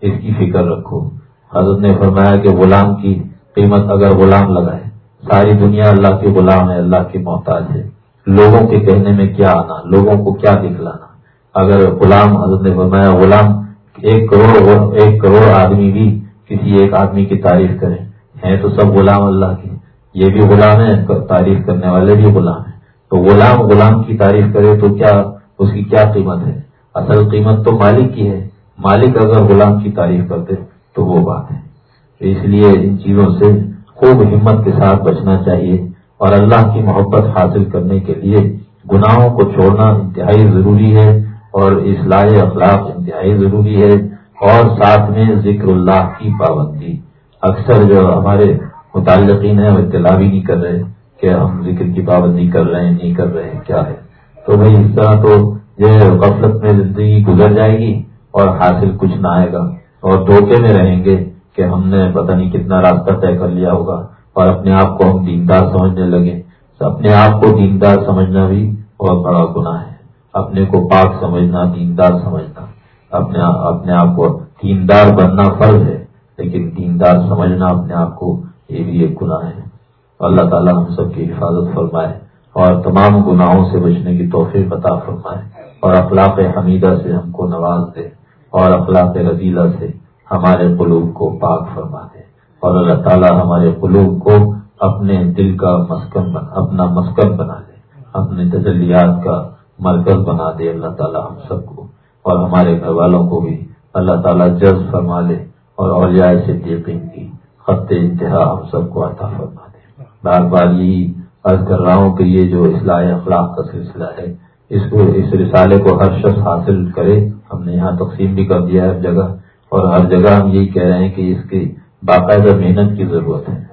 اس کی فکر رکھو۔ حضرت نے فرمایا کہ غلام کی قیمت اگر غلام لگائے، ساری دنیا اللہ کے غلام ہے، اللہ کی محتاج ہے۔ لوگوں کے کہنے میں کیا آنا، لوگوں کو کیا دکھلانا؟ اگر غلام، حضرت نے فرمایا، غلام ایک کروڑ ایک کروڑ آدمی بھی کسی ایک آدمی کی تعریف کریں ہیں تو سب غلام اللہ کی یہ بھی غلام ہے تعریف کرنے والے بھی غلام ہیں۔ تو غلام غلام کی تعریف کرے تو کیا اس کی کیا قیمت ہے؟ اصل قیمت تو مالک کی ہے۔ مالک اگر غلام کی تعریف کرتے تو وہ بات ہے۔ اس لیے ان چیزوں سے خوب ہمت کے ساتھ بچنا چاہیے اور اللہ کی محبت حاصل کرنے کے لیے گناہوں کو چھوڑنا انتہائی ضروری ہے اور اصلاح اخلاق انتہائی ضروری ہے اور ساتھ میں ذکر اللہ کی پابندی۔ اکثر جو ہمارے متعلقین ہیں وہ اطلاع بھی نہیں کر رہے کہ ہم ذکر کی پابندی کر رہے ہیں نہیں کر رہے ہیں کیا ہے؟ تو بھائی اس طرح تو یہ غفلت میں زندگی گزر جائے گی اور حاصل کچھ نہ آئے گا اور دھوکے میں رہیں گے کہ ہم نے پتہ نہیں کتنا راستہ طے کر لیا ہوگا اور اپنے آپ کو ہم دیندار سمجھنے لگے۔ اپنے آپ کو دیندار سمجھنا بھی بہت بڑا گناہ ہے۔ اپنے کو پاک سمجھنا، دیندار سمجھنا۔ اپنے اپنے آپ کو دیندار بننا فرض ہے، لیکن دیندار سمجھنا اپنے آپ کو یہ بھی ایک گناہ ہے اللہ تعالیٰ ہم سب کی حفاظت فرمائے اور تمام گناہوں سے بچنے کی توفیق عطا فرمائے اور اخلاق حمیدہ سے ہم کو نواز دے اور اخلاق رضیلہ سے ہمارے قلوب کو پاک فرما دے اور اللہ تعالیٰ ہمارے قلوب کو اپنے دل کا مسکن بنا اپنا مسکن بنا دے، اپنے تجلیات کا مرکز بنا دے اللہ تعالیٰ ہم سب کو اور ہمارے گھر والوں کو بھی اللہ تعالیٰ جذب فرما لے اور اولیاء سے یقین کی خط انتہا ہم سب کو عطا فرما دے بار بار یہی عرض کر رہا ہوں کہ یہ جو اصلاح اخلاق کا سلسلہ ہے، اس کو، اس رسالے کو ہر شخص حاصل کرے۔ ہم نے یہاں تقسیم بھی کر دیا ہے ہر جگہ، اور ہر جگہ ہم یہی کہہ رہے ہیں کہ اس کی باقاعدہ محنت کی ضرورت ہے۔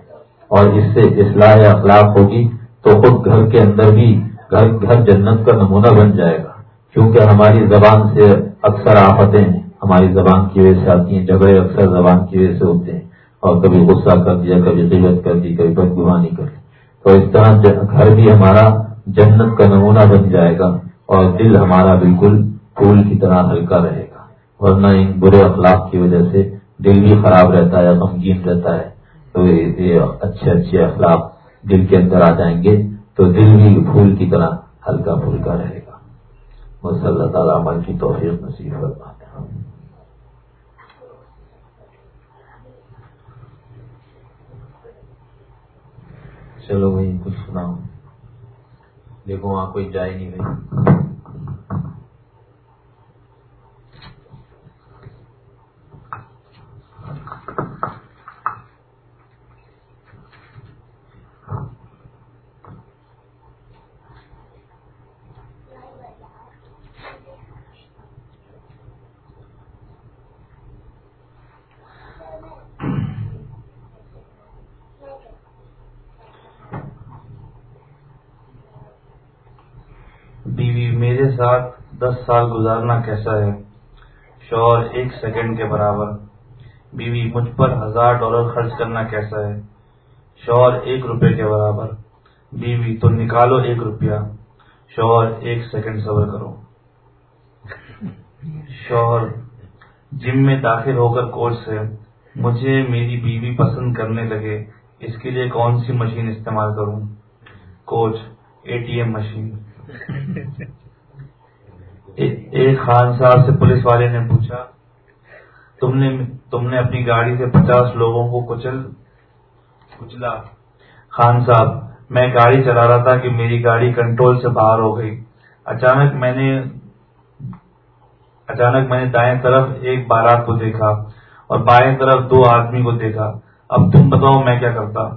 اور اس سے اصلاح اخلاق ہوگی تو خود گھر کے اندر بھی گھر گھر جنت کا نمونہ بن جائے گا۔ کیونکہ ہماری زبان سے اکثر آفتیں، ہماری زبان کی وجہ سے آتی ہیں جھگڑے اکثر زبان کی وجہ سے ہوتے ہیں۔ اور کبھی غصہ کر دیا، کبھی قیمت کر دی، کبھی بدگوانی کر دی۔ تو اس طرح گھر بھی ہمارا جنت کا نمونہ بن جائے گا اور دل ہمارا بالکل پھول کی طرح ہلکا رہے گا۔ ورنہ ان برے اخلاق کی وجہ سے دل بھی خراب رہتا ہے، غمگین رہتا ہے۔ تو یہ اچھے اچھے اخلاق دل کے اندر آ جائیں گے تو دل بھی پھول کی طرح ہلکا پھلکا رہے گا۔ بس اللہ تعالیٰ عمل کی توفیق نصیب فرماتے ہیں چلو بھائی کچھ سناؤ۔ دیکھو وہاں کوئی جائے نہیں بھائی ساتھ دس سال گزارنا کیسا ہے؟ شوہر ایک سیکنڈ کے برابر۔ بیوی مجھ پر ہزار ڈالر خرچ کرنا کیسا ہے؟ شوہر ایک روپے کے برابر۔ بیوی تو نکالو ایک روپیہ۔ شوہر ایک سیکنڈ صبر کرو۔ شوہر، جم میں داخل ہو کر کوچ سے مجھے میری بیوی پسند کرنے لگے۔ اس کے لیے کون سی مشین استعمال کروں؟ کوچ، اے ٹی ایم مشین۔ ایک خان صاحب سے پولیس والے نے پوچھا، تم نے تم نے اپنی گاڑی سے پچاس لوگوں کو کچل، کچلا؟ خان صاحب، میں گاڑی چلا رہا تھا کہ میری گاڑی کنٹرول سے باہر ہو گئی۔ اچانک میں نے، اچانک میں نے دائیں طرف ایک بارات کو دیکھا اور بائیں طرف دو آدمی کو دیکھا۔ اب تم بتاؤ میں کیا کرتا؟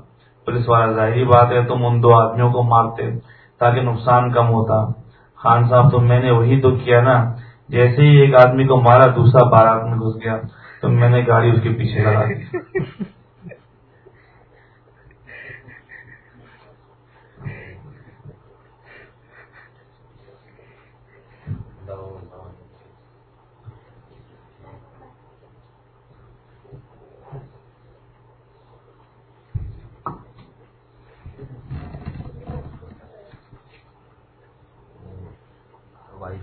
پولیس والا، ظاہری بات ہے تم ان دو آدمیوں کو مارتے تاکہ نقصان کم ہوتا۔ خان صاحب، تو میں نے وہی تو کیا نا، جیسے ہی ایک آدمی کو مارا، دوسرا بارات میں گھس گیا، تو میں نے گاڑی اس کے پیچھے لگا دی۔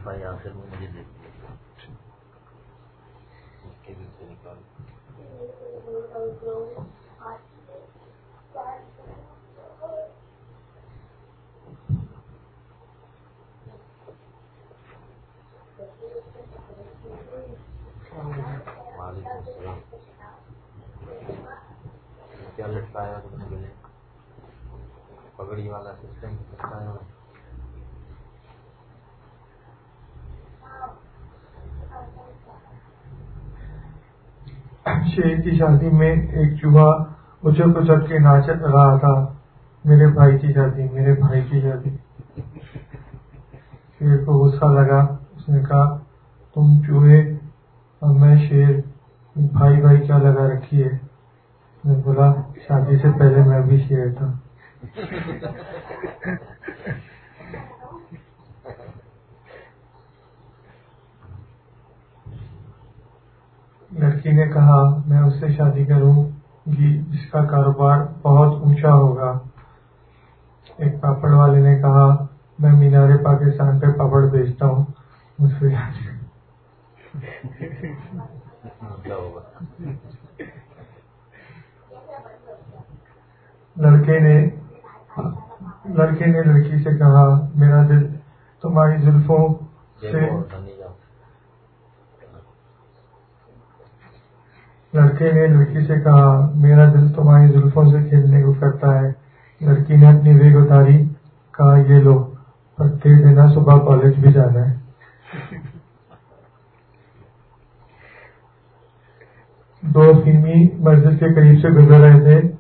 آخر میں مجھے دیکھ نکال کیا لٹکایا تم نے گلے پگڑی والا سسٹم لٹکایا شیر کی شادی میں ایک چوہا اچھل کچل کے ناچ رہا تھا۔ میرے بھائی کی شادی، میرے بھائی کی شادی۔ شیر کو غصہ لگا۔ اس نے کہا، تم چوہے اور میں شیر، بھائی بھائی کیا لگا رکھی ہے؟ میں بولا، شادی سے پہلے میں بھی شیر تھا۔ لڑکی نے کہا، میں اس سے شادی کروں گی جس کا کاروبار بہت اونچا ہوگا. ایک پاپڑ والے نے کہا، میں مینار پاکستان پہ پاپڑ بیچتا ہوں، مجھ سے لڑکے نے لڑکے نے لڑکی سے کہا، میرا دل تمہاری زلفوں سے لڑکے نے لڑکی سے کہا، میرا دل تمہاری زلفوں سے کھیلنے کو کرتا ہے. لڑکی نے اپنی ویگ اتاری، کہا، یہ لو، پر دینا صبح کالج بھی جانا ہے. دو فیمی مسجد کے قریب سے گزر رہے تھے۔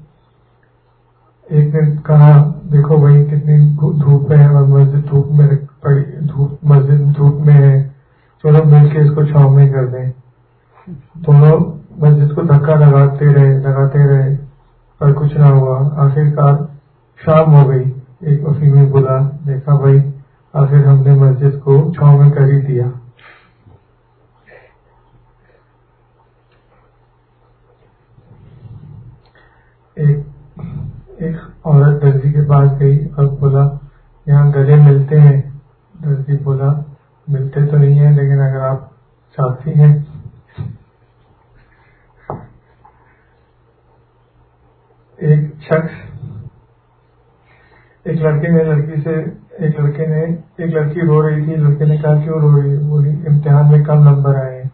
ایک نے کہا، دیکھو بھائی، کتنی دھوپ ہے اور مسجد دھوپ میں پڑی دھوپ، مسجد دھوپ میں ہے۔ چلو مل کے اس کو چھاؤں میں کر دیں۔ دونوں مسجد کو دھکا لگاتے رہے لگاتے رہے پر کچھ نہ ہوا، آخر کار شام ہو گئی۔ ایک افیمی بولا دیکھا بھائی، آخر ہم نے مسجد کو چھاؤں میں کر ہی دیا۔ ایک ایک عورت درزی کے پاس گئی اور بولا، یہاں گلے ملتے ہیں۔ درزی بولا، ملتے تو نہیں ہیں، لیکن اگر آپ چاہتی ہیں ایک شخص، ایک لڑکے نے، لڑکی سے ایک لڑکے نے، ایک لڑکی رو رہی تھی، لڑکے نے کہا کیوں رو رہی بولی امتحان میں کم نمبر آئے ہیں۔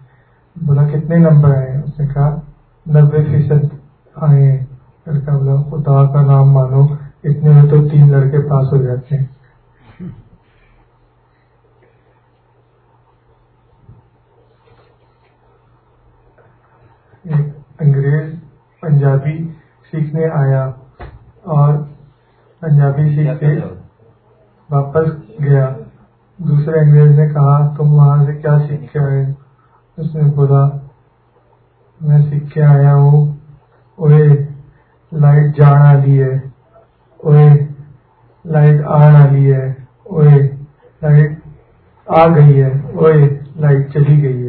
بولا کتنے نمبر آئے ہیں؟ اس نے کہا، نبے فیصد آئے ہیں۔ لڑکا بولا، خدا کا نام مانو، اتنے میں تو تین لڑکے پاس ہو جاتے ہیں۔ انگریز پنجابی سیکھنے آیا۔ اور پنجابی سیکھ کے واپس گیا۔ دوسرے انگریز نے کہا تم وہاں سے کیا سیکھ کے آئے اس نے بولا میں سیکھ کے آیا ہوں۔ اوے لائٹ جان والی ہے۔ اوے لائٹ آن والی ہے۔ اوے لائٹ آ گئی ہے۔ اوے لائٹ چلی گئی ہے۔